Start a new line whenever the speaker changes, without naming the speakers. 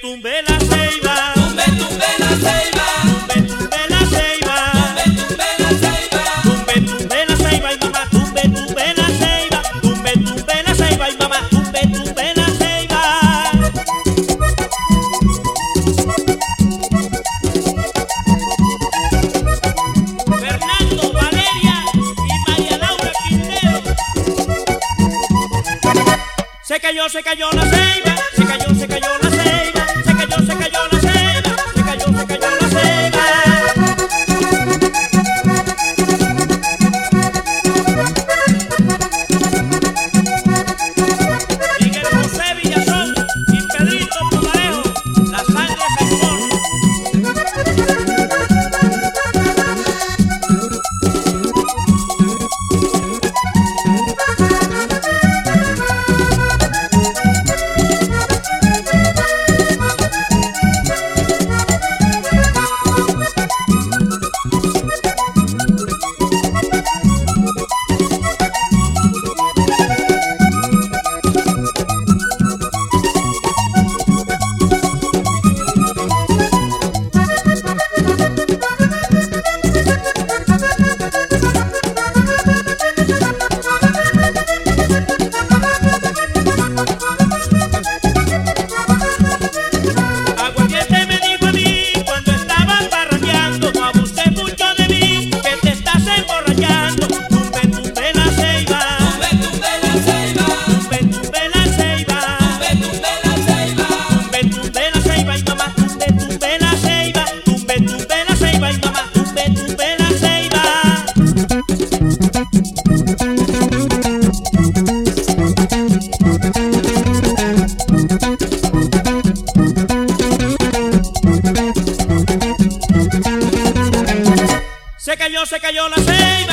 tumbe la ceiba. Tumbe, tumbe la ceiba. Tumbe, tumbe la ceiba. Tumbe, tumbe la ceiba. Tumbe, ceiba y mamá. Tumbe, tumbe la ceiba.
Tumbe, tumbe la ceiba
y mamá.
Tumbe, tumbe la ceiba.
Fernando, Valeria y María Laura Quintero. Se cayó, se cayó la ceiba. Se cayó, se cayó Se cayó, se cayó la ceiba